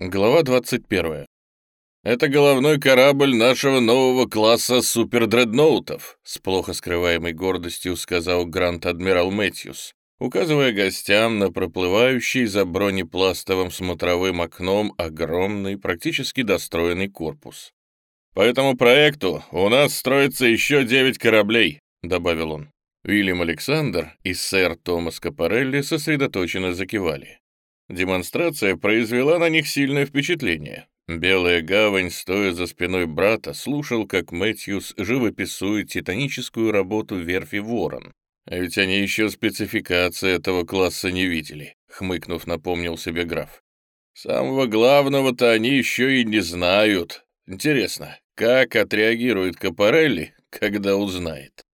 Глава 21. «Это головной корабль нашего нового класса супердредноутов», с плохо скрываемой гордостью сказал Гранд-адмирал Мэтьюс, указывая гостям на проплывающий за бронепластовым смотровым окном огромный, практически достроенный корпус. «По этому проекту у нас строится еще девять кораблей», — добавил он. Уильям Александр и сэр Томас Капарелли сосредоточенно закивали. Демонстрация произвела на них сильное впечатление. Белая гавань, стоя за спиной брата, слушал, как Мэтьюс живописует титаническую работу верфи «Ворон». А ведь они еще спецификации этого класса не видели, хмыкнув, напомнил себе граф. Самого главного-то они еще и не знают. Интересно, как отреагирует Капарелли, когда узнает?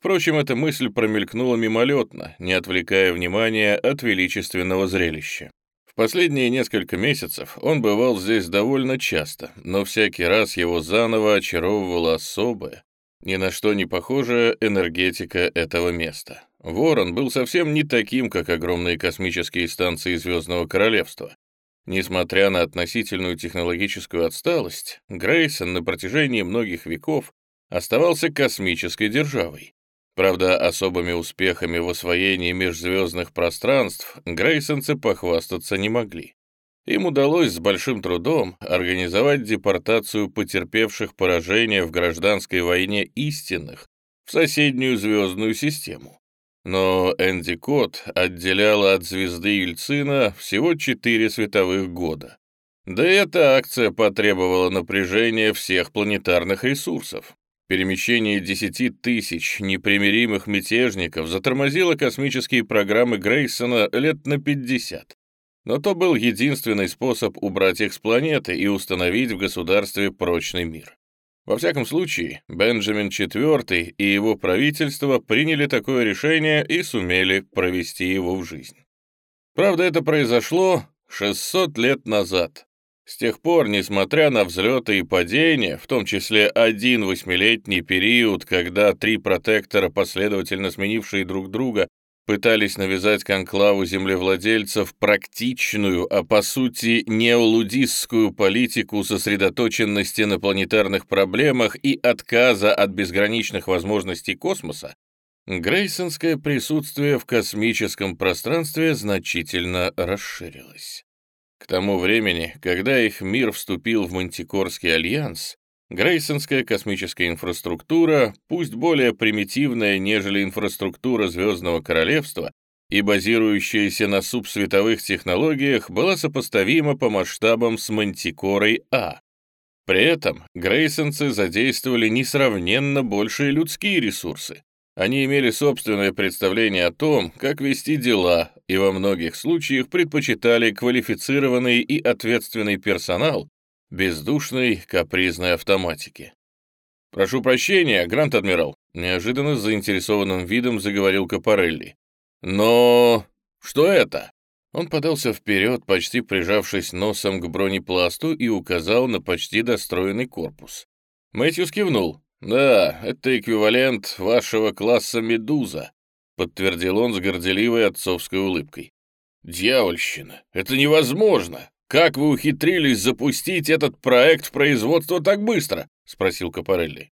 Впрочем, эта мысль промелькнула мимолетно, не отвлекая внимания от величественного зрелища. В последние несколько месяцев он бывал здесь довольно часто, но всякий раз его заново очаровывала особая, ни на что не похожая энергетика этого места. Ворон был совсем не таким, как огромные космические станции Звездного Королевства. Несмотря на относительную технологическую отсталость, Грейсон на протяжении многих веков оставался космической державой. Правда, особыми успехами в освоении межзвездных пространств грейсонцы похвастаться не могли. Им удалось с большим трудом организовать депортацию потерпевших поражение в гражданской войне истинных в соседнюю звездную систему. Но Энди Кот отделяла от звезды Ильцина всего четыре световых года. Да и эта акция потребовала напряжения всех планетарных ресурсов. Перемещение 10 тысяч непримиримых мятежников затормозило космические программы Грейсона лет на 50. Но то был единственный способ убрать их с планеты и установить в государстве прочный мир. Во всяком случае, Бенджамин IV и его правительство приняли такое решение и сумели провести его в жизнь. Правда, это произошло 600 лет назад, с тех пор, несмотря на взлеты и падения, в том числе один восьмилетний период, когда три протектора, последовательно сменившие друг друга, пытались навязать конклаву землевладельцев практичную, а по сути неолудистскую политику сосредоточенности на планетарных проблемах и отказа от безграничных возможностей космоса, Грейсонское присутствие в космическом пространстве значительно расширилось. К тому времени, когда их мир вступил в Мантикорский альянс, Грейсонская космическая инфраструктура, пусть более примитивная, нежели инфраструктура Звездного Королевства и базирующаяся на субсветовых технологиях, была сопоставима по масштабам с Мантикорой А. При этом грейсонцы задействовали несравненно большие людские ресурсы, они имели собственное представление о том, как вести дела, и во многих случаях предпочитали квалифицированный и ответственный персонал бездушной капризной автоматики. «Прошу прощения, Грант-адмирал», — неожиданно с заинтересованным видом заговорил Капарелли. «Но... что это?» Он подался вперед, почти прижавшись носом к бронепласту и указал на почти достроенный корпус. Мэтьюс кивнул. «Да, это эквивалент вашего класса «Медуза», — подтвердил он с горделивой отцовской улыбкой. «Дьявольщина! Это невозможно! Как вы ухитрились запустить этот проект в производство так быстро?» — спросил Капарелли.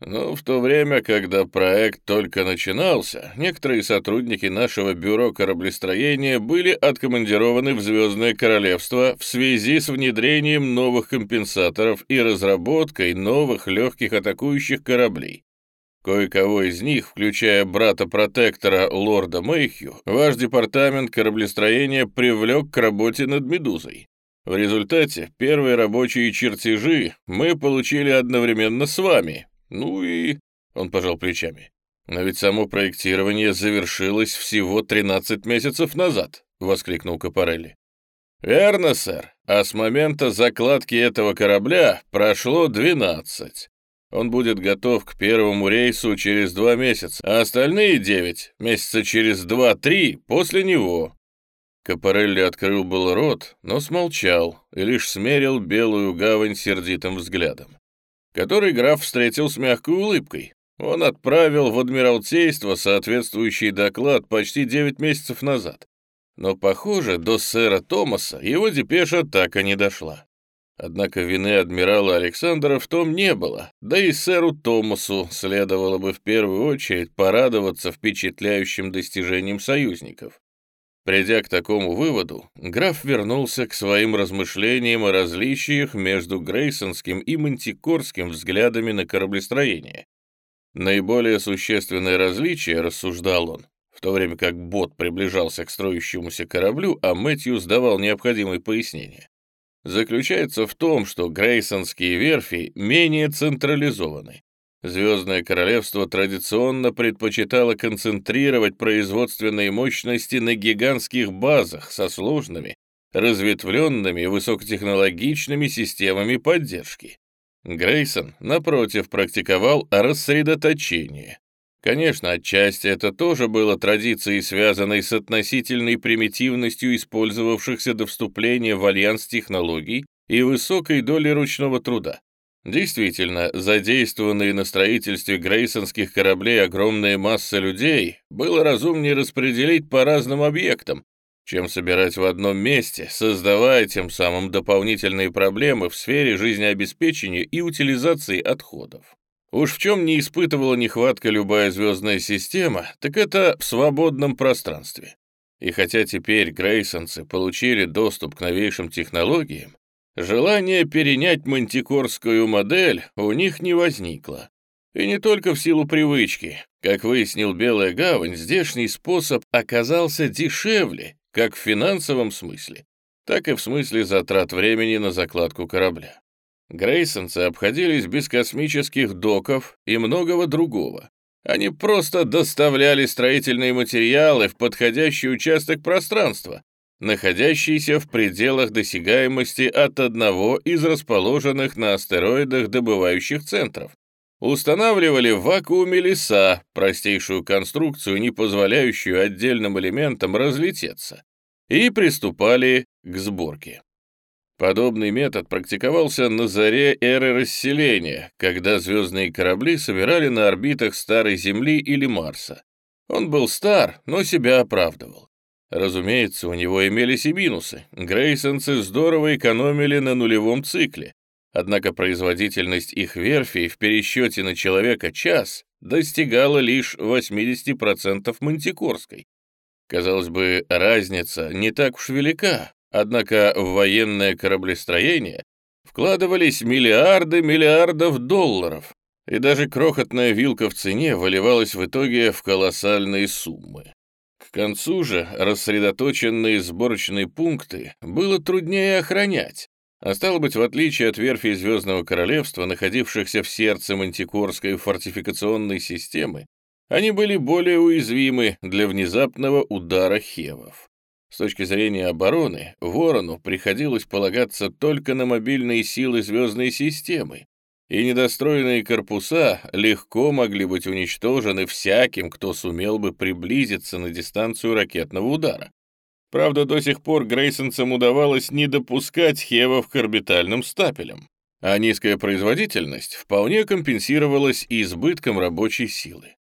Но в то время, когда проект только начинался, некоторые сотрудники нашего бюро кораблестроения были откомандированы в Звездное Королевство в связи с внедрением новых компенсаторов и разработкой новых легких атакующих кораблей. Кое-кого из них, включая брата-протектора лорда Мэйхью, ваш департамент кораблестроения привлек к работе над «Медузой». В результате первые рабочие чертежи мы получили одновременно с вами, ну и... Он пожал плечами. Но ведь само проектирование завершилось всего 13 месяцев назад, воскликнул Капарелли. Верно, сэр. А с момента закладки этого корабля прошло 12. Он будет готов к первому рейсу через два месяца, а остальные девять месяца через два-три после него. Капарелли открыл был рот, но смолчал и лишь смерил белую гавань сердитым взглядом который граф встретил с мягкой улыбкой. Он отправил в Адмиралтейство соответствующий доклад почти 9 месяцев назад. но, похоже, до сэра Томаса его депеша так и не дошла. Однако вины адмирала Александра в том не было, да и сэру Томасу следовало бы в первую очередь порадоваться впечатляющим достижением союзников. Придя к такому выводу, граф вернулся к своим размышлениям о различиях между Грейсонским и Мантикорским взглядами на кораблестроение. Наиболее существенное различие, рассуждал он, в то время как бот приближался к строящемуся кораблю, а Мэтью сдавал необходимые пояснения, заключается в том, что грейсонские верфи менее централизованы. Звездное королевство традиционно предпочитало концентрировать производственные мощности на гигантских базах со сложными, разветвленными высокотехнологичными системами поддержки. Грейсон, напротив, практиковал рассредоточение. Конечно, отчасти это тоже было традицией, связанной с относительной примитивностью использовавшихся до вступления в альянс технологий и высокой долей ручного труда. Действительно, задействованные на строительстве грейсонских кораблей огромная масса людей было разумнее распределить по разным объектам, чем собирать в одном месте, создавая тем самым дополнительные проблемы в сфере жизнеобеспечения и утилизации отходов. Уж в чем не испытывала нехватка любая звездная система, так это в свободном пространстве. И хотя теперь грейсонцы получили доступ к новейшим технологиям, Желание перенять мантикорскую модель у них не возникло. И не только в силу привычки. Как выяснил Белая Гавань, здешний способ оказался дешевле, как в финансовом смысле, так и в смысле затрат времени на закладку корабля. Грейсонцы обходились без космических доков и многого другого. Они просто доставляли строительные материалы в подходящий участок пространства, находящийся в пределах досягаемости от одного из расположенных на астероидах добывающих центров. Устанавливали в вакууме леса, простейшую конструкцию, не позволяющую отдельным элементам разлететься, и приступали к сборке. Подобный метод практиковался на заре эры расселения, когда звездные корабли собирали на орбитах старой Земли или Марса. Он был стар, но себя оправдывал. Разумеется, у него имелись и минусы. Грейсонцы здорово экономили на нулевом цикле. Однако производительность их верфей в пересчете на человека час достигала лишь 80% мантикорской. Казалось бы, разница не так уж велика, однако в военное кораблестроение вкладывались миллиарды миллиардов долларов, и даже крохотная вилка в цене выливалась в итоге в колоссальные суммы. Концу же рассредоточенные сборочные пункты было труднее охранять, а стало быть, в отличие от верфи Звездного Королевства, находившихся в сердце мантикорской фортификационной системы, они были более уязвимы для внезапного удара хевов. С точки зрения обороны, Ворону приходилось полагаться только на мобильные силы звездной системы, и недостроенные корпуса легко могли быть уничтожены всяким, кто сумел бы приблизиться на дистанцию ракетного удара. Правда, до сих пор Грейсонцам удавалось не допускать хевов к орбитальным стапелям, а низкая производительность вполне компенсировалась избытком рабочей силы.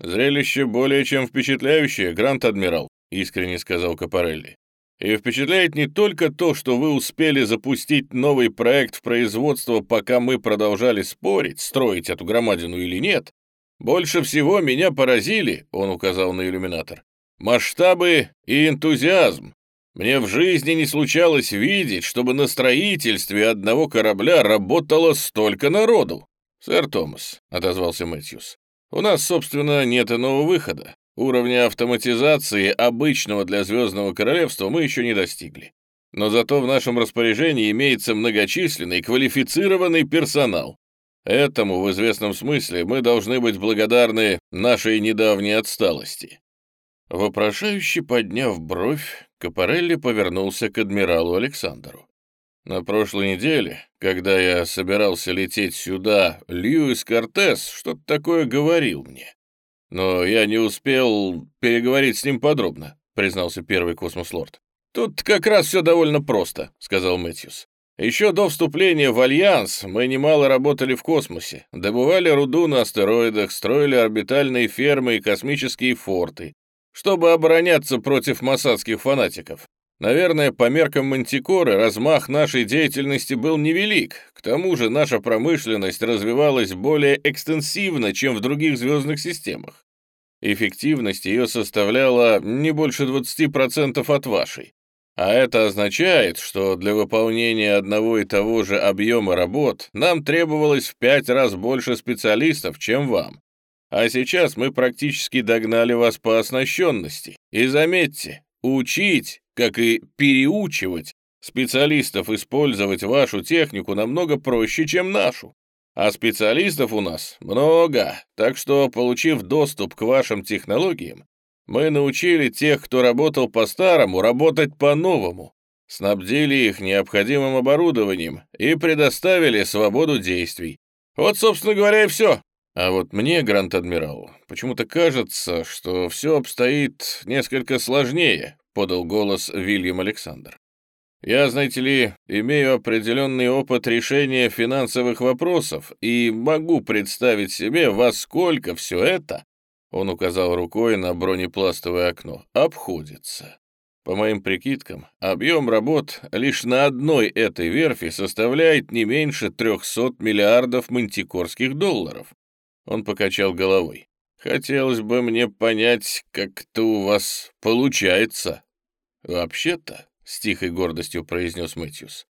«Зрелище более чем впечатляющее, Грант-адмирал», — искренне сказал Капарелли. И впечатляет не только то, что вы успели запустить новый проект в производство, пока мы продолжали спорить, строить эту громадину или нет. Больше всего меня поразили, он указал на иллюминатор, масштабы и энтузиазм. Мне в жизни не случалось видеть, чтобы на строительстве одного корабля работало столько народу. «Сэр Томас», — отозвался Мэтьюс, — «у нас, собственно, нет иного выхода. Уровня автоматизации, обычного для Звездного Королевства, мы еще не достигли. Но зато в нашем распоряжении имеется многочисленный квалифицированный персонал. Этому, в известном смысле, мы должны быть благодарны нашей недавней отсталости». Вопрошающе подняв бровь, Капарелли повернулся к адмиралу Александру. «На прошлой неделе, когда я собирался лететь сюда, Льюис Кортес что-то такое говорил мне. «Но я не успел переговорить с ним подробно», — признался первый космос-лорд. «Тут как раз все довольно просто», — сказал Мэтьюс. «Еще до вступления в Альянс мы немало работали в космосе, добывали руду на астероидах, строили орбитальные фермы и космические форты. чтобы обороняться против масадских фанатиков. Наверное, по меркам Мантикоры размах нашей деятельности был невелик. К тому же наша промышленность развивалась более экстенсивно, чем в других звездных системах. Эффективность ее составляла не больше 20% от вашей. А это означает, что для выполнения одного и того же объема работ нам требовалось в пять раз больше специалистов, чем вам. А сейчас мы практически догнали вас по оснащенности. И заметьте, учить, как и переучивать, специалистов использовать вашу технику намного проще, чем нашу. А специалистов у нас много, так что, получив доступ к вашим технологиям, мы научили тех, кто работал по-старому, работать по-новому, снабдили их необходимым оборудованием и предоставили свободу действий. Вот, собственно говоря, и все. А вот мне, Гранд-Адмирал, почему-то кажется, что все обстоит несколько сложнее, подал голос Вильям Александр. Я, знаете ли, имею определенный опыт решения финансовых вопросов и могу представить себе, во сколько все это он указал рукой на бронепластовое окно. «Обходится. По моим прикидкам, объем работ лишь на одной этой верфи составляет не меньше 300 миллиардов мантикорских долларов». Он покачал головой. «Хотелось бы мне понять, как это у вас получается». «Вообще-то», — с тихой гордостью произнес Мэтьюс,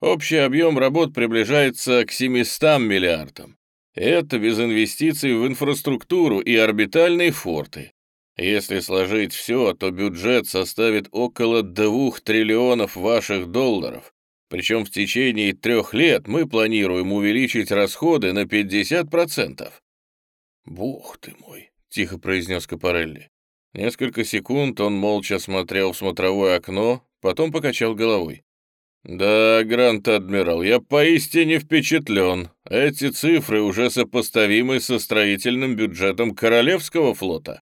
«общий объем работ приближается к 700 миллиардам. Это без инвестиций в инфраструктуру и орбитальные форты. Если сложить все, то бюджет составит около двух триллионов ваших долларов. Причем в течение трех лет мы планируем увеличить расходы на 50%. «Бог ты мой!» — тихо произнес Капарелли. Несколько секунд он молча смотрел в смотровое окно, потом покачал головой. «Да, Грант-адмирал, я поистине впечатлен. Эти цифры уже сопоставимы со строительным бюджетом Королевского флота».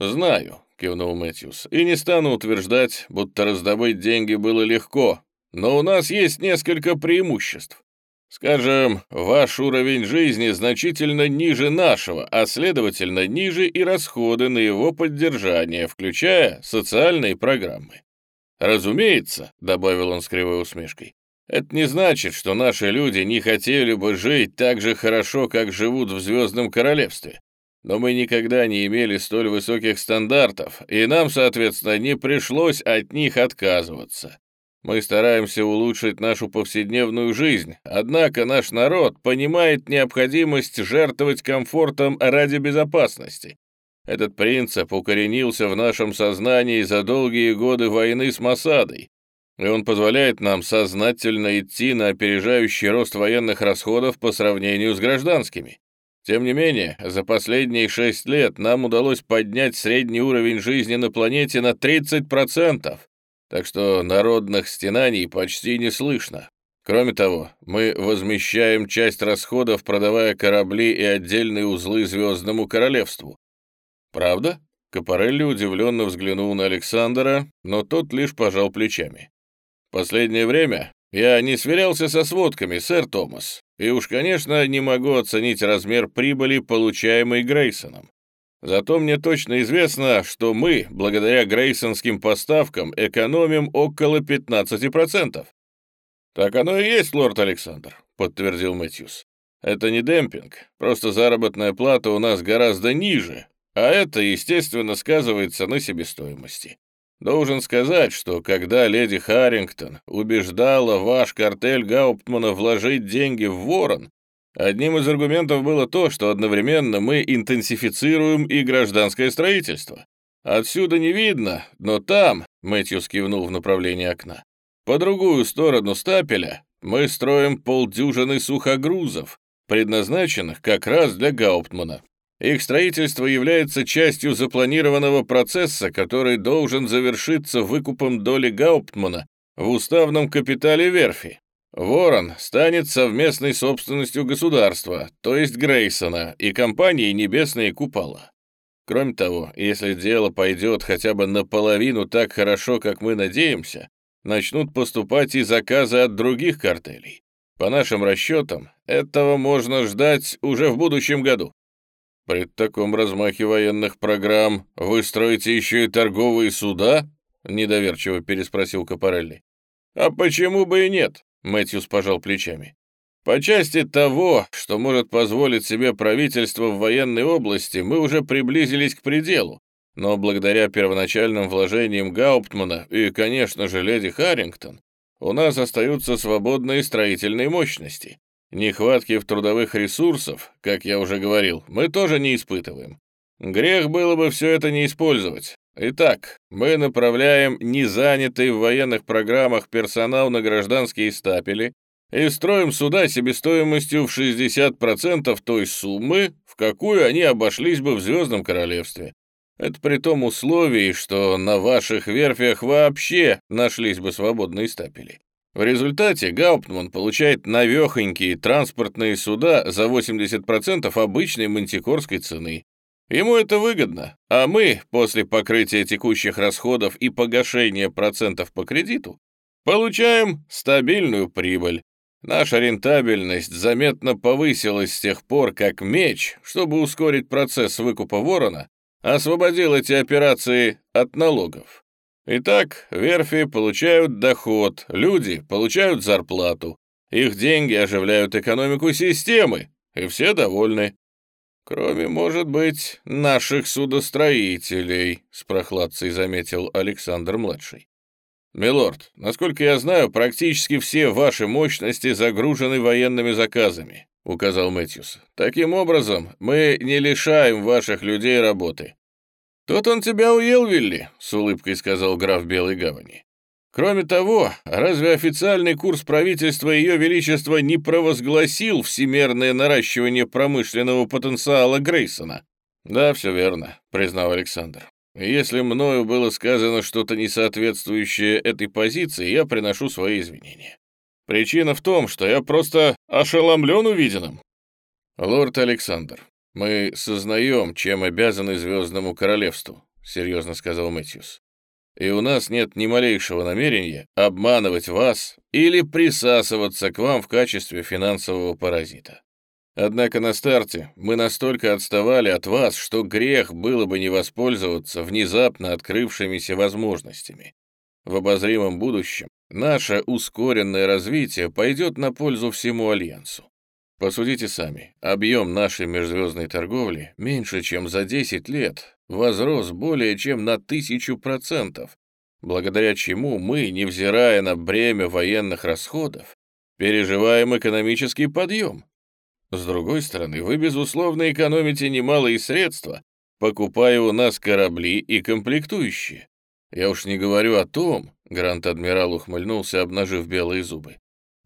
«Знаю», — кивнул Мэтьюс, «и не стану утверждать, будто раздобыть деньги было легко, но у нас есть несколько преимуществ. Скажем, ваш уровень жизни значительно ниже нашего, а следовательно ниже и расходы на его поддержание, включая социальные программы. «Разумеется», — добавил он с кривой усмешкой, «это не значит, что наши люди не хотели бы жить так же хорошо, как живут в Звездном Королевстве. Но мы никогда не имели столь высоких стандартов, и нам, соответственно, не пришлось от них отказываться. Мы стараемся улучшить нашу повседневную жизнь, однако наш народ понимает необходимость жертвовать комфортом ради безопасности. Этот принцип укоренился в нашем сознании за долгие годы войны с Масадой, и он позволяет нам сознательно идти на опережающий рост военных расходов по сравнению с гражданскими. Тем не менее, за последние шесть лет нам удалось поднять средний уровень жизни на планете на 30%, так что народных стенаний почти не слышно. Кроме того, мы возмещаем часть расходов, продавая корабли и отдельные узлы Звездному Королевству. «Правда?» Капарелли удивленно взглянул на Александра, но тот лишь пожал плечами. «Последнее время я не сверялся со сводками, сэр Томас, и уж, конечно, не могу оценить размер прибыли, получаемой Грейсоном. Зато мне точно известно, что мы, благодаря грейсонским поставкам, экономим около 15%. «Так оно и есть, лорд Александр», — подтвердил Мэтьюс. «Это не демпинг, просто заработная плата у нас гораздо ниже, а это, естественно, сказывается на себестоимости. Должен сказать, что когда леди Харрингтон убеждала ваш картель Гауптмана вложить деньги в Ворон, одним из аргументов было то, что одновременно мы интенсифицируем и гражданское строительство. Отсюда не видно, но там, Мэтью скивнул в направлении окна, по другую сторону стапеля мы строим полдюжины сухогрузов, предназначенных как раз для Гауптмана. Их строительство является частью запланированного процесса, который должен завершиться выкупом доли Гауптмана в уставном капитале верфи. Ворон станет совместной собственностью государства, то есть Грейсона, и компании «Небесные купола». Кроме того, если дело пойдет хотя бы наполовину так хорошо, как мы надеемся, начнут поступать и заказы от других картелей. По нашим расчетам, этого можно ждать уже в будущем году. При таком размахе военных программ вы строите еще и торговые суда?» — недоверчиво переспросил Капарелли. «А почему бы и нет?» — Мэтьюс пожал плечами. «По части того, что может позволить себе правительство в военной области, мы уже приблизились к пределу, но благодаря первоначальным вложениям Гауптмана и, конечно же, леди Харрингтон, у нас остаются свободные строительные мощности. Нехватки в трудовых ресурсов, как я уже говорил, мы тоже не испытываем. Грех было бы все это не использовать. Итак, мы направляем незанятый в военных программах персонал на гражданские стапели и строим суда себестоимостью в 60% той суммы, в какую они обошлись бы в Звездном Королевстве. Это при том условии, что на ваших верфях вообще нашлись бы свободные стапели. В результате Гауптман получает навехонькие транспортные суда за 80% обычной мантикорской цены. Ему это выгодно, а мы, после покрытия текущих расходов и погашения процентов по кредиту, получаем стабильную прибыль. Наша рентабельность заметно повысилась с тех пор, как меч, чтобы ускорить процесс выкупа ворона, освободил эти операции от налогов. Итак, верфи получают доход, люди получают зарплату, их деньги оживляют экономику системы, и все довольны. Кроме, может быть, наших судостроителей, с прохладцей заметил Александр-младший. «Милорд, насколько я знаю, практически все ваши мощности загружены военными заказами указал Мэтьюс. «Таким образом, мы не лишаем ваших людей работы». «Тут он тебя уел, Вилли», — с улыбкой сказал граф Белой Гавани. «Кроме того, разве официальный курс правительства Ее Величества не провозгласил всемерное наращивание промышленного потенциала Грейсона?» «Да, все верно», — признал Александр. «Если мною было сказано что-то несоответствующее этой позиции, я приношу свои извинения. Причина в том, что я просто ошеломлен увиденным. Лорд Александр, мы сознаем, чем обязаны Звездному Королевству, серьезно сказал Мэтьюс. И у нас нет ни малейшего намерения обманывать вас или присасываться к вам в качестве финансового паразита. Однако на старте мы настолько отставали от вас, что грех было бы не воспользоваться внезапно открывшимися возможностями. В обозримом будущем Наше ускоренное развитие пойдет на пользу всему Альянсу. Посудите сами, объем нашей межзвездной торговли меньше, чем за 10 лет, возрос более чем на тысячу процентов, благодаря чему мы, невзирая на бремя военных расходов, переживаем экономический подъем. С другой стороны, вы, безусловно, экономите немалые средства, покупая у нас корабли и комплектующие. Я уж не говорю о том, Грант-адмирал ухмыльнулся, обнажив белые зубы,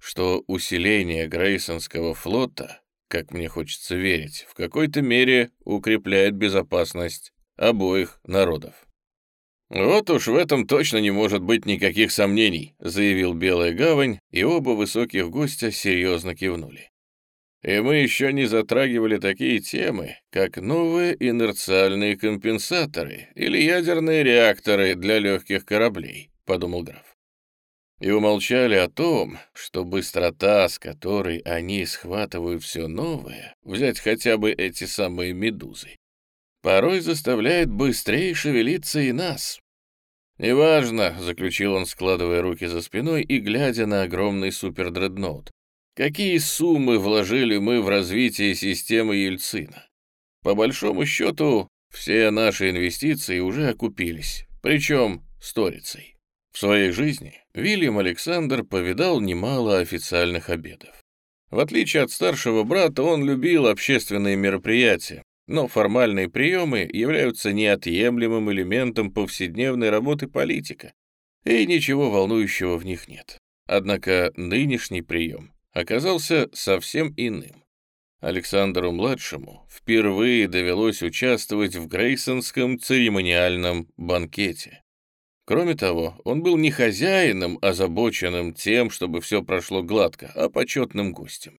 что усиление Грейсонского флота, как мне хочется верить, в какой-то мере укрепляет безопасность обоих народов. «Вот уж в этом точно не может быть никаких сомнений», заявил Белая Гавань, и оба высоких гостя серьезно кивнули. И мы еще не затрагивали такие темы, как новые инерциальные компенсаторы или ядерные реакторы для легких кораблей подумал граф. И умолчали о том, что быстрота, с которой они схватывают все новое, взять хотя бы эти самые медузы, порой заставляет быстрее шевелиться и нас. «Неважно», — заключил он, складывая руки за спиной и глядя на огромный супердредноут, «какие суммы вложили мы в развитие системы Ельцина. По большому счету, все наши инвестиции уже окупились, причем сторицей. В своей жизни Вильям Александр повидал немало официальных обедов. В отличие от старшего брата, он любил общественные мероприятия, но формальные приемы являются неотъемлемым элементом повседневной работы политика, и ничего волнующего в них нет. Однако нынешний прием оказался совсем иным. Александру-младшему впервые довелось участвовать в Грейсонском церемониальном банкете. Кроме того, он был не хозяином, озабоченным тем, чтобы все прошло гладко, а почетным гостем.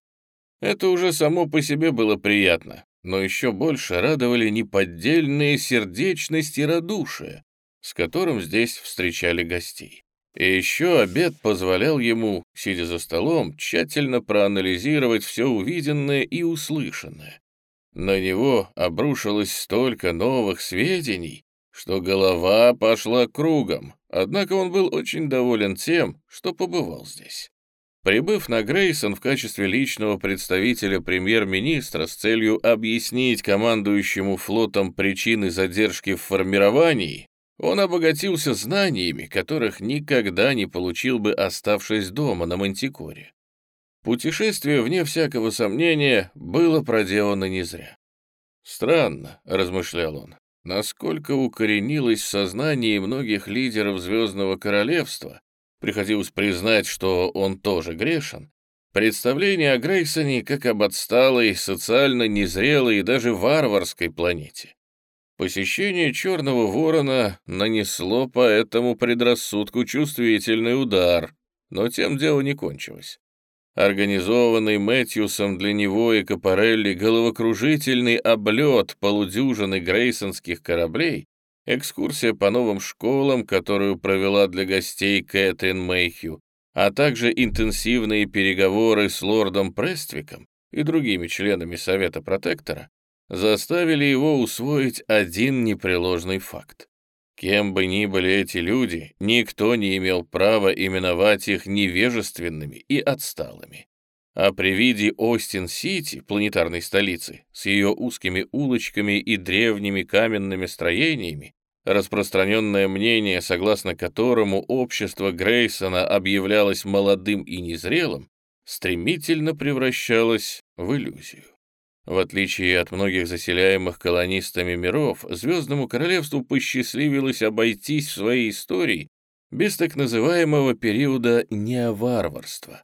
Это уже само по себе было приятно, но еще больше радовали неподдельные сердечность и радушие, с которым здесь встречали гостей. И еще обед позволял ему, сидя за столом, тщательно проанализировать все увиденное и услышанное. На него обрушилось столько новых сведений, что голова пошла кругом, однако он был очень доволен тем, что побывал здесь. Прибыв на Грейсон в качестве личного представителя премьер-министра с целью объяснить командующему флотом причины задержки в формировании, он обогатился знаниями, которых никогда не получил бы, оставшись дома на Мантикоре. Путешествие, вне всякого сомнения, было проделано не зря. «Странно», — размышлял он, — «насколько укоренилось в сознании многих лидеров Звездного Королевства, приходилось признать, что он тоже грешен, представление о Грейсоне как об отсталой, социально незрелой и даже варварской планете. Посещение Черного Ворона нанесло по этому предрассудку чувствительный удар, но тем дело не кончилось. Организованный Мэтьюсом для него и Капарелли головокружительный облет полудюжины грейсонских кораблей, экскурсия по новым школам, которую провела для гостей Кэтрин Мэйхью, а также интенсивные переговоры с лордом Прествиком и другими членами Совета Протектора, заставили его усвоить один непреложный факт. Кем бы ни были эти люди, никто не имел права именовать их невежественными и отсталыми. А при виде Остин-Сити, планетарной столицы, с ее узкими улочками и древними каменными строениями, распространенное мнение, согласно которому общество Грейсона объявлялось молодым и незрелым, стремительно превращалось в иллюзию. В отличие от многих заселяемых колонистами миров, Звездному Королевству посчастливилось обойтись в своей истории без так называемого периода неоварварства.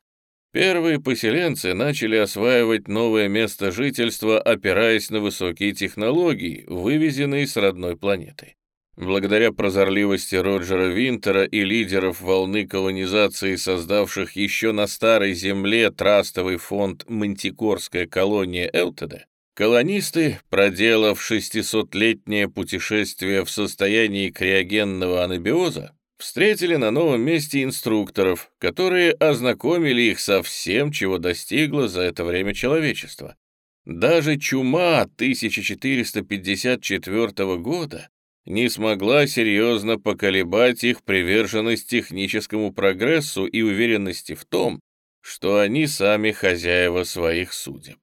Первые поселенцы начали осваивать новое место жительства, опираясь на высокие технологии, вывезенные с родной планеты. Благодаря прозорливости Роджера Винтера и лидеров волны колонизации, создавших еще на Старой Земле трастовый фонд «Мантикорская колония Элтеда», колонисты, проделав 600-летнее путешествие в состоянии криогенного анабиоза, встретили на новом месте инструкторов, которые ознакомили их со всем, чего достигло за это время человечество. Даже чума 1454 года не смогла серьезно поколебать их приверженность техническому прогрессу и уверенности в том, что они сами хозяева своих судеб.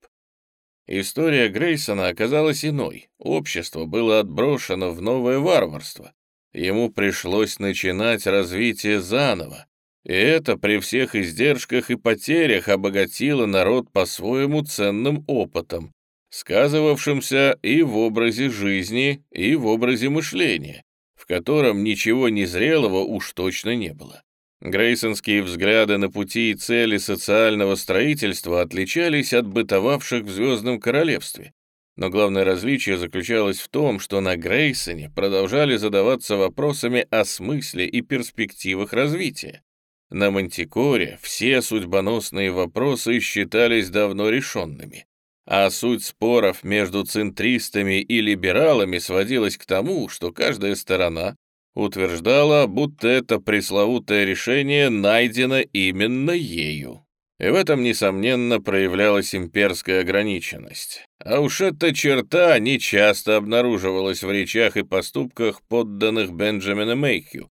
История Грейсона оказалась иной. Общество было отброшено в новое варварство. Ему пришлось начинать развитие заново, и это при всех издержках и потерях обогатило народ по-своему ценным опытом, сказывавшимся и в образе жизни, и в образе мышления, в котором ничего незрелого уж точно не было. Грейсонские взгляды на пути и цели социального строительства отличались от бытовавших в Звездном Королевстве. Но главное различие заключалось в том, что на Грейсоне продолжали задаваться вопросами о смысле и перспективах развития. На Мантикоре все судьбоносные вопросы считались давно решенными. А суть споров между центристами и либералами сводилась к тому, что каждая сторона утверждала, будто это пресловутое решение найдено именно ею. И в этом, несомненно, проявлялась имперская ограниченность. А уж эта черта нечасто обнаруживалась в речах и поступках подданных Бенджамина Мейхью,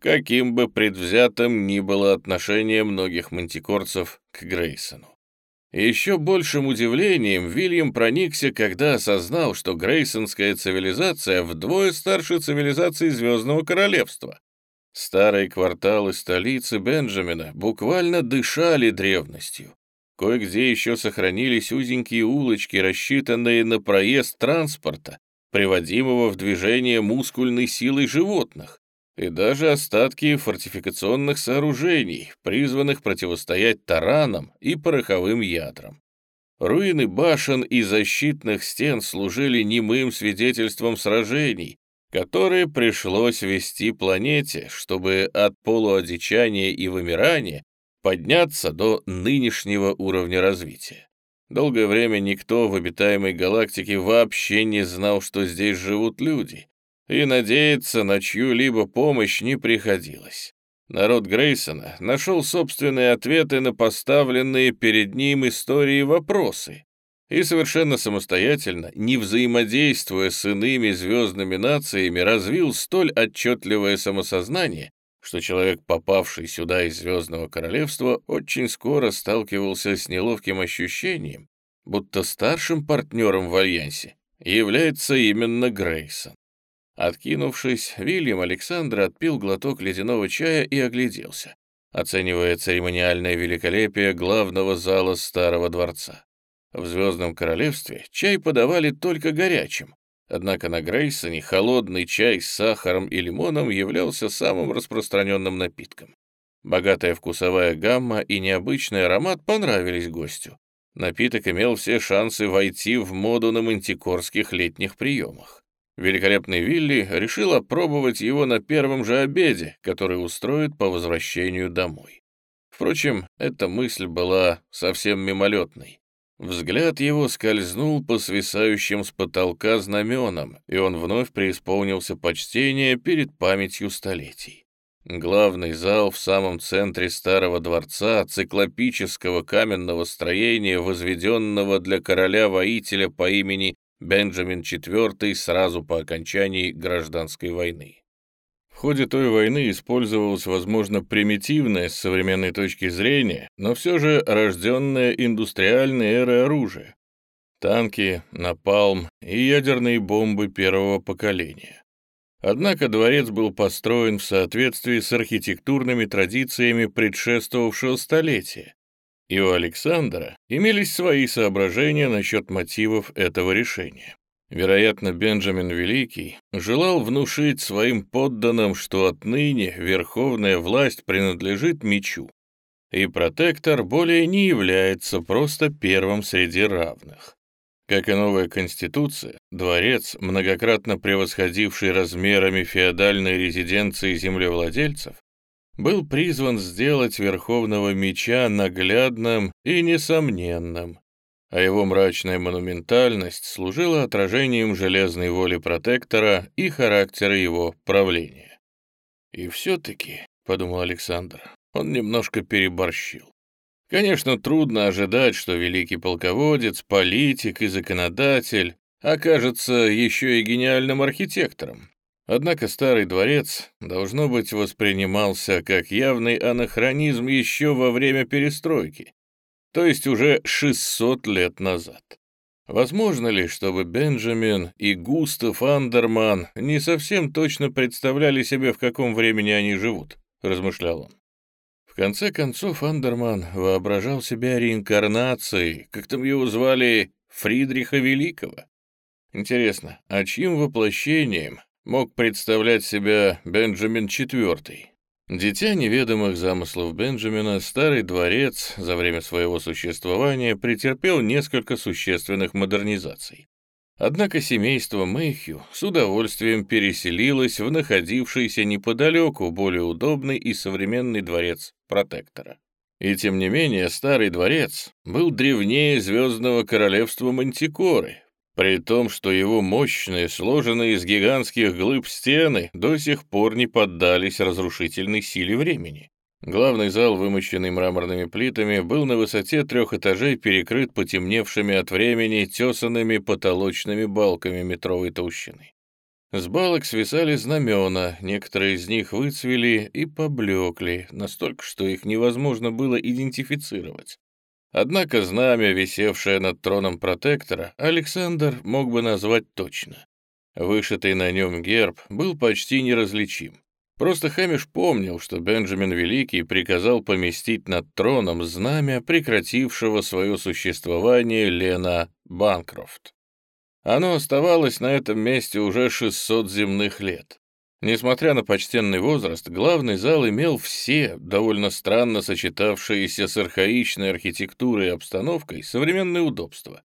каким бы предвзятым ни было отношение многих мантикорцев к Грейсону. Еще большим удивлением Вильям проникся, когда осознал, что грейсонская цивилизация вдвое старше цивилизации Звездного Королевства. Старые кварталы столицы Бенджамина буквально дышали древностью. Кое-где еще сохранились узенькие улочки, рассчитанные на проезд транспорта, приводимого в движение мускульной силой животных и даже остатки фортификационных сооружений, призванных противостоять таранам и пороховым ядрам. Руины башен и защитных стен служили немым свидетельством сражений, которые пришлось вести планете, чтобы от полуодичания и вымирания подняться до нынешнего уровня развития. Долгое время никто в обитаемой галактике вообще не знал, что здесь живут люди, и надеяться на чью-либо помощь не приходилось. Народ Грейсона нашел собственные ответы на поставленные перед ним истории вопросы, и совершенно самостоятельно, не взаимодействуя с иными звездными нациями, развил столь отчетливое самосознание, что человек, попавший сюда из Звездного Королевства, очень скоро сталкивался с неловким ощущением, будто старшим партнером в Альянсе является именно Грейсон. Откинувшись, Вильям Александр отпил глоток ледяного чая и огляделся, оценивая церемониальное великолепие главного зала Старого Дворца. В Звездном Королевстве чай подавали только горячим, однако на Грейсоне холодный чай с сахаром и лимоном являлся самым распространенным напитком. Богатая вкусовая гамма и необычный аромат понравились гостю. Напиток имел все шансы войти в моду на мантикорских летних приемах. Великолепный Вилли решил опробовать его на первом же обеде, который устроит по возвращению домой. Впрочем, эта мысль была совсем мимолетной. Взгляд его скользнул по свисающим с потолка знаменам, и он вновь преисполнился почтения перед памятью столетий. Главный зал в самом центре старого дворца, циклопического каменного строения, возведенного для короля-воителя по имени Бенджамин IV сразу по окончании гражданской войны. В ходе той войны использовалось, возможно, примитивное с современной точки зрения, но все же рожденное индустриальной эрой оружие. Танки, напалм и ядерные бомбы первого поколения. Однако дворец был построен в соответствии с архитектурными традициями предшествовавшего столетия, и у Александра имелись свои соображения насчет мотивов этого решения. Вероятно, Бенджамин Великий желал внушить своим подданным, что отныне верховная власть принадлежит мечу, и протектор более не является просто первым среди равных. Как и новая конституция, дворец, многократно превосходивший размерами феодальной резиденции землевладельцев, был призван сделать верховного меча наглядным и несомненным, а его мрачная монументальность служила отражением железной воли протектора и характера его правления. «И все-таки», — подумал Александр, — он немножко переборщил. Конечно, трудно ожидать, что великий полководец, политик и законодатель окажется еще и гениальным архитектором. Однако старый дворец, должно быть, воспринимался как явный анахронизм еще во время перестройки, то есть уже 600 лет назад. Возможно ли, чтобы Бенджамин и Густав Андерман не совсем точно представляли себе, в каком времени они живут, размышлял он. В конце концов, Андерман воображал себя реинкарнацией, как там его звали, Фридриха Великого. Интересно, а чьим воплощением мог представлять себя Бенджамин IV? Дитя неведомых замыслов Бенджамина, старый дворец за время своего существования претерпел несколько существенных модернизаций. Однако семейство Мэйхью с удовольствием переселилось в находившийся неподалеку более удобный и современный дворец протектора. И тем не менее старый дворец был древнее Звездного Королевства Мантикоры, при том, что его мощные, сложенные из гигантских глыб стены до сих пор не поддались разрушительной силе времени. Главный зал, вымощенный мраморными плитами, был на высоте трех этажей перекрыт потемневшими от времени тесанными потолочными балками метровой толщины. С балок свисали знамена, некоторые из них выцвели и поблекли, настолько, что их невозможно было идентифицировать. Однако знамя, висевшее над троном протектора, Александр мог бы назвать точно. Вышитый на нем герб был почти неразличим. Просто Хэмиш помнил, что Бенджамин Великий приказал поместить над троном знамя прекратившего свое существование Лена Банкрофт. Оно оставалось на этом месте уже 600 земных лет. Несмотря на почтенный возраст, главный зал имел все, довольно странно сочетавшиеся с архаичной архитектурой и обстановкой, современные удобства.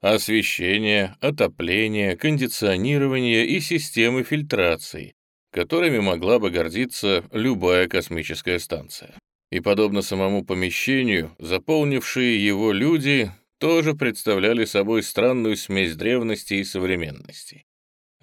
Освещение, отопление, кондиционирование и системы фильтрации, которыми могла бы гордиться любая космическая станция. И подобно самому помещению, заполнившие его люди тоже представляли собой странную смесь древности и современности.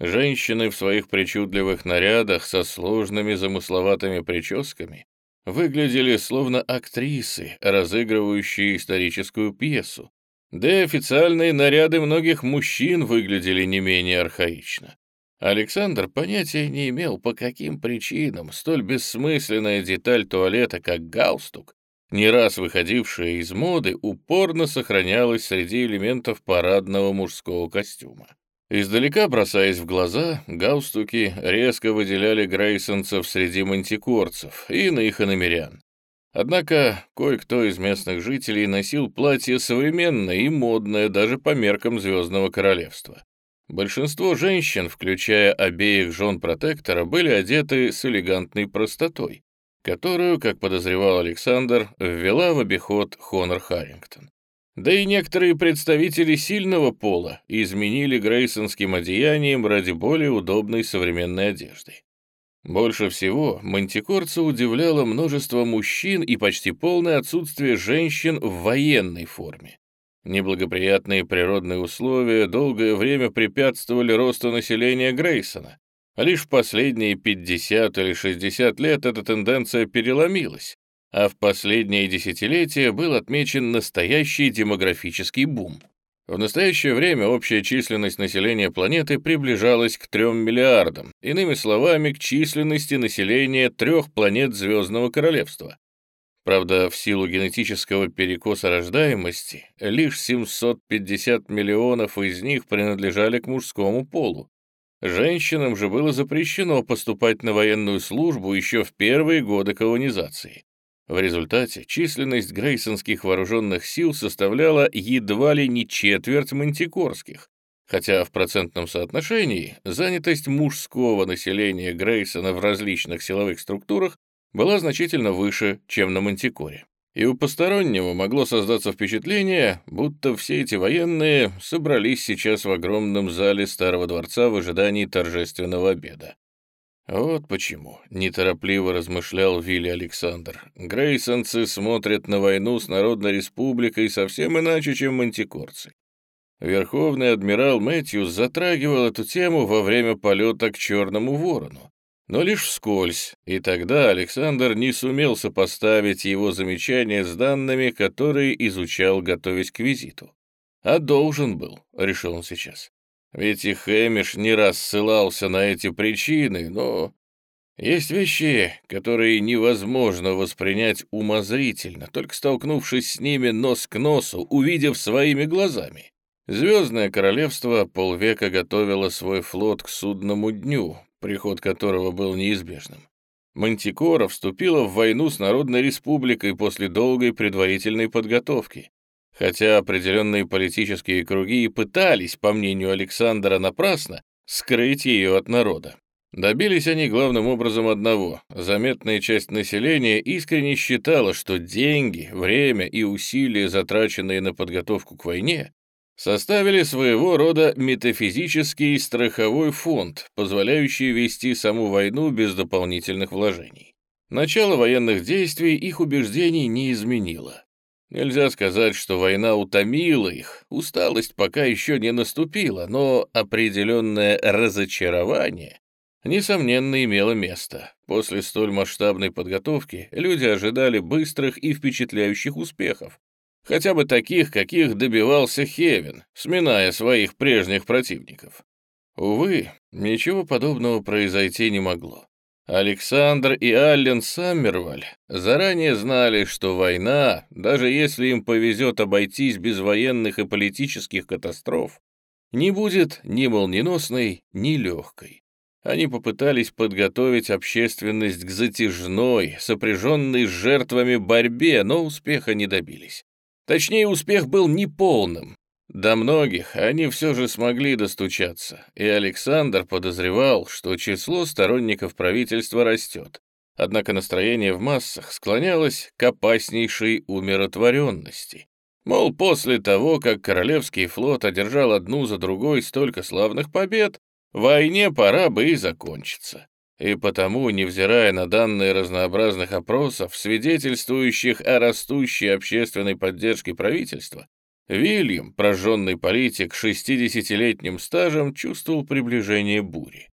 Женщины в своих причудливых нарядах со сложными замысловатыми прическами выглядели словно актрисы, разыгрывающие историческую пьесу, Да и официальные наряды многих мужчин выглядели не менее архаично. Александр понятия не имел, по каким причинам столь бессмысленная деталь туалета, как галстук, не раз выходившая из моды, упорно сохранялась среди элементов парадного мужского костюма. Издалека, бросаясь в глаза, галстуки резко выделяли грейсонцев среди мантикорцев и иных иномерян. Однако кое-кто из местных жителей носил платье современное и модное даже по меркам Звездного Королевства. Большинство женщин, включая обеих жен протектора, были одеты с элегантной простотой, которую, как подозревал Александр, ввела в обиход Хонор Харрингтон. Да и некоторые представители сильного пола изменили грейсонским одеянием ради более удобной современной одежды. Больше всего мантикорца удивляло множество мужчин и почти полное отсутствие женщин в военной форме. Неблагоприятные природные условия долгое время препятствовали росту населения Грейсона, а лишь в последние 50 или 60 лет эта тенденция переломилась, а в последние десятилетия был отмечен настоящий демографический бум. В настоящее время общая численность населения планеты приближалась к 3 миллиардам, иными словами, к численности населения трех планет Звездного Королевства. Правда, в силу генетического перекоса рождаемости, лишь 750 миллионов из них принадлежали к мужскому полу. Женщинам же было запрещено поступать на военную службу еще в первые годы колонизации. В результате численность грейсонских вооруженных сил составляла едва ли не четверть мантикорских, хотя в процентном соотношении занятость мужского населения Грейсона в различных силовых структурах была значительно выше, чем на Мантикоре. И у постороннего могло создаться впечатление, будто все эти военные собрались сейчас в огромном зале Старого дворца в ожидании торжественного обеда. Вот почему, неторопливо размышлял Вилли Александр, грейсонцы смотрят на войну с Народной Республикой совсем иначе, чем мантикорцы. Верховный адмирал Мэтьюс затрагивал эту тему во время полета к Черному Ворону, но лишь вскользь, и тогда Александр не сумел сопоставить его замечания с данными, которые изучал, готовясь к визиту. А должен был, решил он сейчас. Ведь и Хэмиш не раз ссылался на эти причины, но... Есть вещи, которые невозможно воспринять умозрительно, только столкнувшись с ними нос к носу, увидев своими глазами. Звездное королевство полвека готовило свой флот к судному дню, приход которого был неизбежным. Мантикора вступила в войну с Народной Республикой после долгой предварительной подготовки. Хотя определенные политические круги и пытались, по мнению Александра, напрасно скрыть ее от народа. Добились они главным образом одного. Заметная часть населения искренне считала, что деньги, время и усилия, затраченные на подготовку к войне, составили своего рода метафизический страховой фонд, позволяющий вести саму войну без дополнительных вложений. Начало военных действий их убеждений не изменило. Нельзя сказать, что война утомила их, усталость пока еще не наступила, но определенное разочарование, несомненно, имело место. После столь масштабной подготовки люди ожидали быстрых и впечатляющих успехов, хотя бы таких, каких добивался Хевен, сминая своих прежних противников. Увы, ничего подобного произойти не могло. Александр и Аллен Саммерваль заранее знали, что война, даже если им повезет обойтись без военных и политических катастроф, не будет ни молниеносной, ни легкой. Они попытались подготовить общественность к затяжной, сопряженной с жертвами борьбе, но успеха не добились. Точнее, успех был неполным, до многих они все же смогли достучаться, и Александр подозревал, что число сторонников правительства растет. Однако настроение в массах склонялось к опаснейшей умиротворенности. Мол, после того, как Королевский флот одержал одну за другой столько славных побед, войне пора бы и закончиться. И потому, невзирая на данные разнообразных опросов, свидетельствующих о растущей общественной поддержке правительства, Вильям, прожженный политик с 60-летним стажем, чувствовал приближение бури.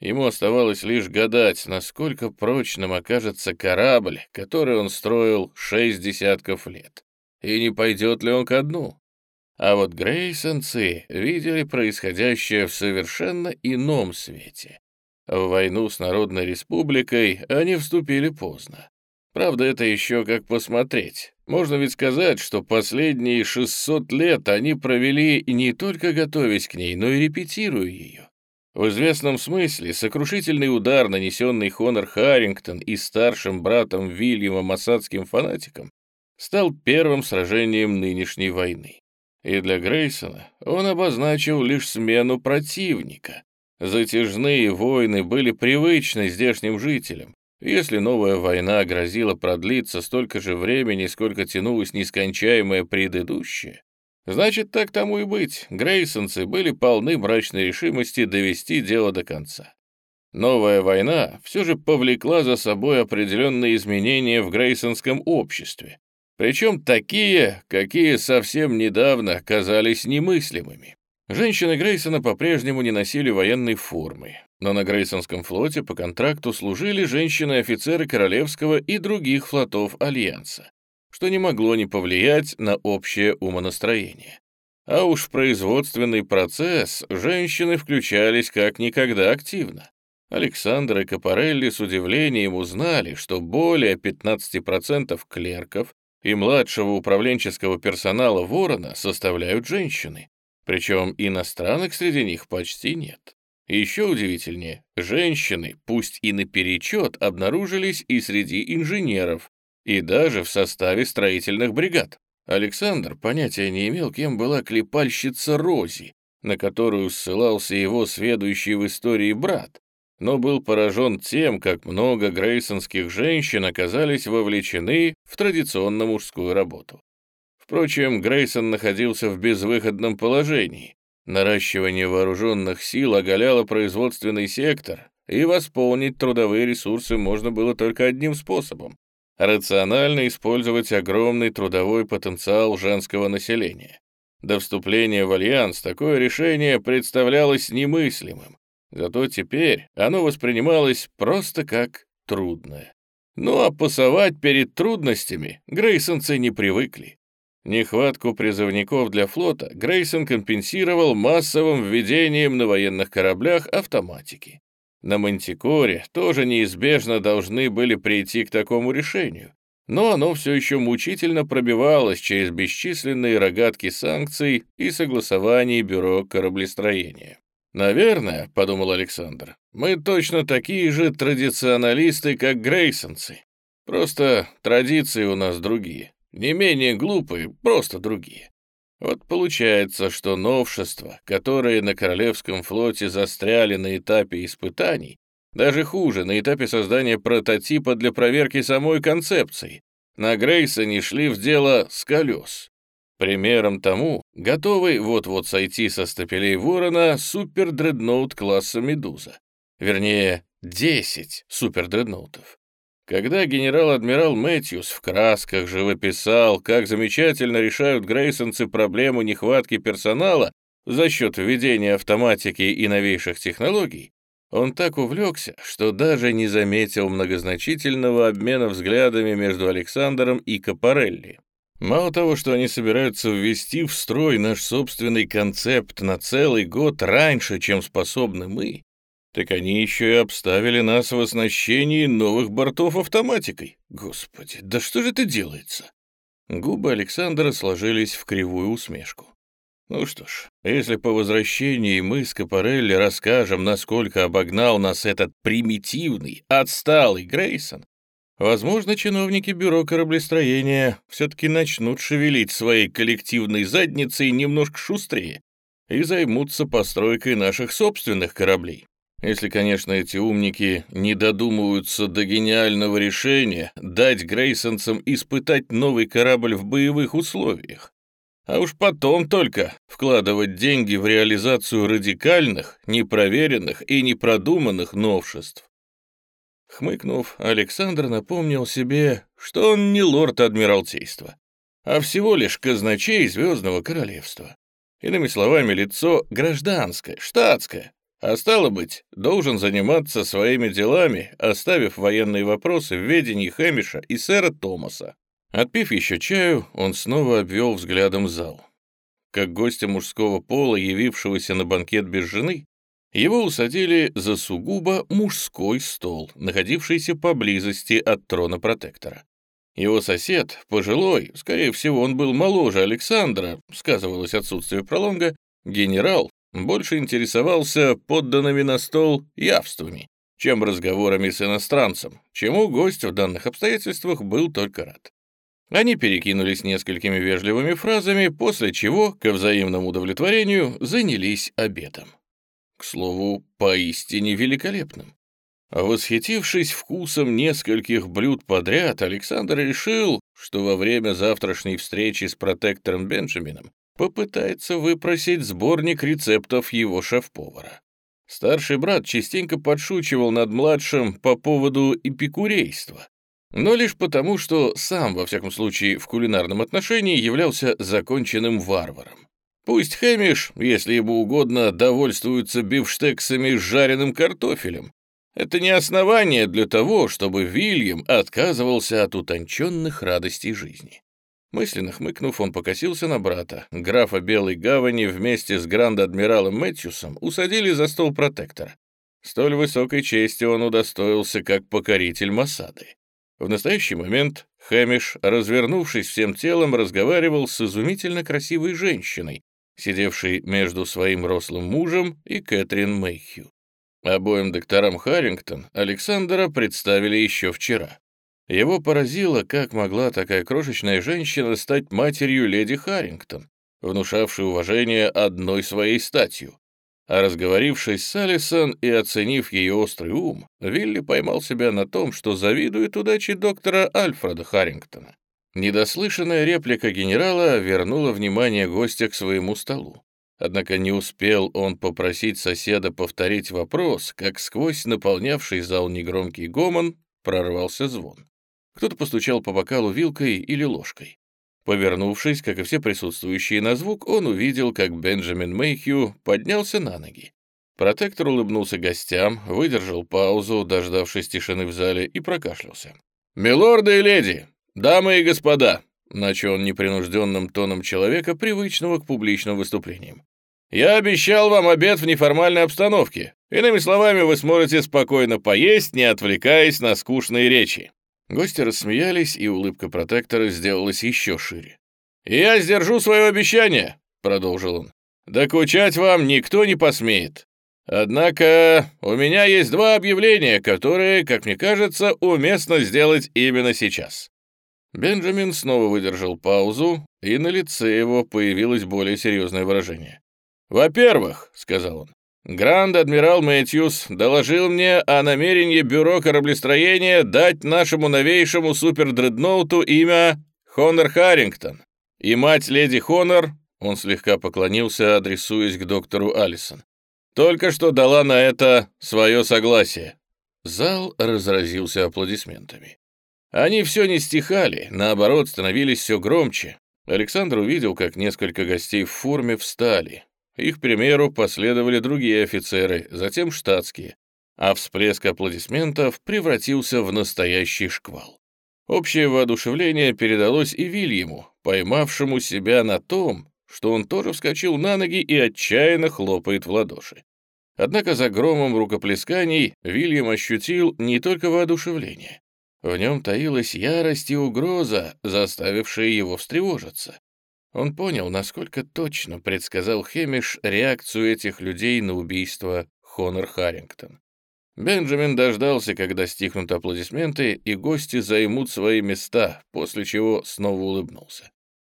Ему оставалось лишь гадать, насколько прочным окажется корабль, который он строил шесть десятков лет. И не пойдет ли он ко дну? А вот грейсонцы видели происходящее в совершенно ином свете. В войну с Народной Республикой они вступили поздно. Правда, это еще как посмотреть. Можно ведь сказать, что последние 600 лет они провели не только готовясь к ней, но и репетируя ее. В известном смысле сокрушительный удар, нанесенный Хонор Харрингтон и старшим братом Вильямом осадским фанатикам, стал первым сражением нынешней войны. И для Грейсона он обозначил лишь смену противника. Затяжные войны были привычны здешним жителям, если новая война грозила продлиться столько же времени, сколько тянулась нескончаемая предыдущая, значит, так тому и быть, грейсонцы были полны мрачной решимости довести дело до конца. Новая война все же повлекла за собой определенные изменения в грейсонском обществе, причем такие, какие совсем недавно казались немыслимыми. Женщины Грейсона по-прежнему не носили военной формы, но на Грейсонском флоте по контракту служили женщины-офицеры Королевского и других флотов Альянса, что не могло не повлиять на общее умонастроение. А уж в производственный процесс женщины включались как никогда активно. Александр и Капарелли с удивлением узнали, что более 15% клерков и младшего управленческого персонала «Ворона» составляют женщины, причем иностранок среди них почти нет. Еще удивительнее, женщины, пусть и наперечет, обнаружились и среди инженеров, и даже в составе строительных бригад. Александр понятия не имел, кем была клепальщица Рози, на которую ссылался его сведущий в истории брат, но был поражен тем, как много грейсонских женщин оказались вовлечены в традиционно мужскую работу. Впрочем, Грейсон находился в безвыходном положении, Наращивание вооруженных сил оголяло производственный сектор, и восполнить трудовые ресурсы можно было только одним способом — рационально использовать огромный трудовой потенциал женского населения. До вступления в Альянс такое решение представлялось немыслимым, зато теперь оно воспринималось просто как трудное. Ну а пасовать перед трудностями грейсонцы не привыкли. Нехватку призывников для флота Грейсон компенсировал массовым введением на военных кораблях автоматики. На Мантикоре тоже неизбежно должны были прийти к такому решению, но оно все еще мучительно пробивалось через бесчисленные рогатки санкций и согласований бюро кораблестроения. «Наверное, — подумал Александр, — мы точно такие же традиционалисты, как грейсонцы. Просто традиции у нас другие. Не менее глупые, просто другие. Вот получается, что новшества, которые на Королевском флоте застряли на этапе испытаний, даже хуже, на этапе создания прототипа для проверки самой концепции, на Грейсоне шли в дело с колес. Примером тому готовый вот-вот сойти со стапелей Ворона супер-дредноут класса «Медуза». Вернее, 10 супер-дредноутов. Когда генерал-адмирал Мэтьюс в красках живописал, как замечательно решают грейсонцы проблему нехватки персонала за счет введения автоматики и новейших технологий, он так увлекся, что даже не заметил многозначительного обмена взглядами между Александром и Капарелли. Мало того, что они собираются ввести в строй наш собственный концепт на целый год раньше, чем способны мы, так они еще и обставили нас в оснащении новых бортов автоматикой. Господи, да что же это делается? Губы Александра сложились в кривую усмешку. Ну что ж, если по возвращении мы с Капарелли расскажем, насколько обогнал нас этот примитивный, отсталый Грейсон, возможно, чиновники бюро кораблестроения все-таки начнут шевелить своей коллективной задницей немножко шустрее и займутся постройкой наших собственных кораблей. Если, конечно, эти умники не додумываются до гениального решения дать грейсонцам испытать новый корабль в боевых условиях. А уж потом только вкладывать деньги в реализацию радикальных, непроверенных и непродуманных новшеств. Хмыкнув, Александр напомнил себе, что он не лорд Адмиралтейства, а всего лишь казначей Звездного Королевства. Иными словами, лицо гражданское, штатское, а стало быть, должен заниматься своими делами, оставив военные вопросы в ведении Хэмиша и сэра Томаса. Отпив еще чаю, он снова обвел взглядом зал. как гостя мужского пола, явившегося на банкет без жены, его усадили за сугубо мужской стол, находившийся поблизости от трона протектора. Его сосед, пожилой, скорее всего, он был моложе Александра, сказывалось отсутствие пролонга, генерал, больше интересовался подданными на стол явствами, чем разговорами с иностранцем, чему гость в данных обстоятельствах был только рад. Они перекинулись несколькими вежливыми фразами, после чего, ко взаимному удовлетворению, занялись обедом. К слову, поистине великолепным. Восхитившись вкусом нескольких блюд подряд, Александр решил, что во время завтрашней встречи с протектором Бенджамином попытается выпросить сборник рецептов его шеф-повара. Старший брат частенько подшучивал над младшим по поводу эпикурейства, но лишь потому, что сам, во всяком случае, в кулинарном отношении являлся законченным варваром. Пусть Хэмиш, если ему угодно, довольствуется бифштексами с жареным картофелем. Это не основание для того, чтобы Вильям отказывался от утонченных радостей жизни. Мысленно хмыкнув, он покосился на брата. Графа Белой Гавани вместе с гранд-адмиралом Мэтьюсом усадили за стол протектора. Столь высокой чести он удостоился как покоритель Масады. В настоящий момент Хэмиш, развернувшись всем телом, разговаривал с изумительно красивой женщиной, сидевшей между своим рослым мужем и Кэтрин Мэйхью. Обоим докторам Харрингтон Александра представили еще вчера. Его поразило, как могла такая крошечная женщина стать матерью леди Харрингтон, внушавшей уважение одной своей статью. А разговорившись с Алисон и оценив ее острый ум, Вилли поймал себя на том, что завидует удаче доктора Альфреда Харрингтона. Недослышанная реплика генерала вернула внимание гостя к своему столу. Однако не успел он попросить соседа повторить вопрос, как сквозь наполнявший зал негромкий гомон прорвался звон. Кто-то постучал по бокалу вилкой или ложкой. Повернувшись, как и все присутствующие на звук, он увидел, как Бенджамин Мэйхью поднялся на ноги. Протектор улыбнулся гостям, выдержал паузу, дождавшись тишины в зале, и прокашлялся. «Милорды и леди, дамы и господа!» — начал он непринужденным тоном человека, привычного к публичным выступлениям. «Я обещал вам обед в неформальной обстановке. Иными словами, вы сможете спокойно поесть, не отвлекаясь на скучные речи. Гости рассмеялись, и улыбка протектора сделалась еще шире. «Я сдержу свое обещание», — продолжил он. «Докучать вам никто не посмеет. Однако у меня есть два объявления, которые, как мне кажется, уместно сделать именно сейчас». Бенджамин снова выдержал паузу, и на лице его появилось более серьезное выражение. «Во-первых», — сказал он, Гранд-адмирал Мэтьюс доложил мне о намерении Бюро кораблестроения дать нашему новейшему супердредноуту имя Хонор Харрингтон. И мать леди Хонор, он слегка поклонился, адресуясь к доктору Алисон, только что дала на это свое согласие. Зал разразился аплодисментами. Они все не стихали, наоборот, становились все громче. Александр увидел, как несколько гостей в форме встали, их примеру последовали другие офицеры, затем штатские, а всплеск аплодисментов превратился в настоящий шквал. Общее воодушевление передалось и Вильяму, поймавшему себя на том, что он тоже вскочил на ноги и отчаянно хлопает в ладоши. Однако за громом рукоплесканий Вильям ощутил не только воодушевление. В нем таилась ярость и угроза, заставившая его встревожиться. Он понял, насколько точно предсказал Хемиш реакцию этих людей на убийство Хонор Харрингтон. Бенджамин дождался, когда стихнут аплодисменты, и гости займут свои места, после чего снова улыбнулся.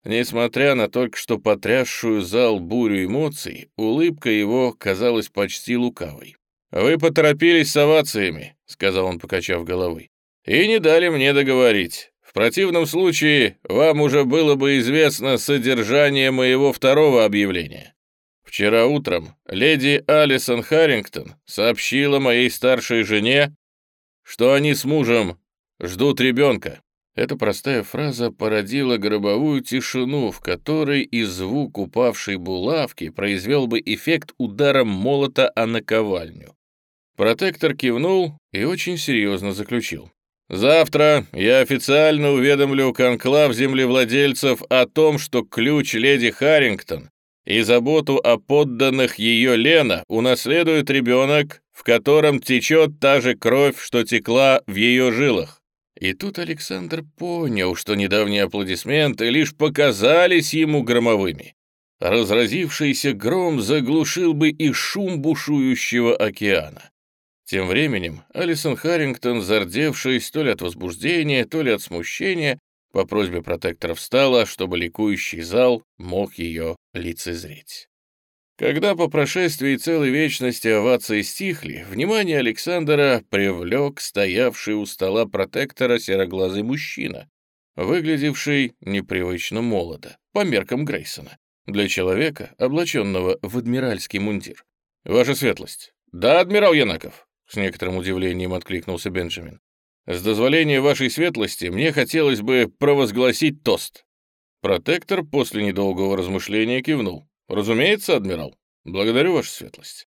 Несмотря на только что потрясшую зал бурю эмоций, улыбка его казалась почти лукавой. «Вы поторопились с овациями», — сказал он, покачав головой, — «и не дали мне договорить. В противном случае вам уже было бы известно содержание моего второго объявления. Вчера утром леди Алисон Харрингтон сообщила моей старшей жене, что они с мужем ждут ребенка. Эта простая фраза породила гробовую тишину, в которой и звук упавшей булавки произвел бы эффект удара молота о наковальню. Протектор кивнул и очень серьезно заключил. Завтра я официально уведомлю конклав землевладельцев о том, что ключ леди Харрингтон и заботу о подданных ее Лена унаследует ребенок, в котором течет та же кровь, что текла в ее жилах. И тут Александр понял, что недавние аплодисменты лишь показались ему громовыми. Разразившийся гром заглушил бы и шум бушующего океана. Тем временем Алисон Харрингтон, зардевшись то ли от возбуждения, то ли от смущения, по просьбе протектора встала, чтобы ликующий зал мог ее лицезреть. Когда по прошествии целой вечности овации стихли, внимание Александра привлек стоявший у стола протектора сероглазый мужчина, выглядевший непривычно молодо, по меркам Грейсона, для человека, облаченного в адмиральский мундир. «Ваша светлость!» «Да, адмирал Янаков!» — с некоторым удивлением откликнулся Бенджамин. С дозволения вашей светлости мне хотелось бы провозгласить тост». Протектор после недолгого размышления кивнул. «Разумеется, адмирал. Благодарю, ваша светлость».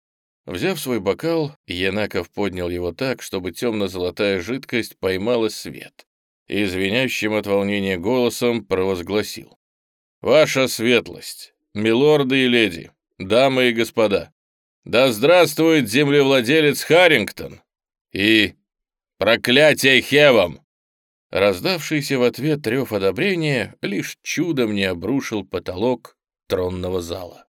Взяв свой бокал, Янаков поднял его так, чтобы темно-золотая жидкость поймала свет и звенящим от волнения голосом провозгласил. «Ваша светлость, милорды и леди, дамы и господа, да здравствует землевладелец Харрингтон и Проклятие Хевом!» Раздавшийся в ответ трев одобрения лишь чудом не обрушил потолок тронного зала.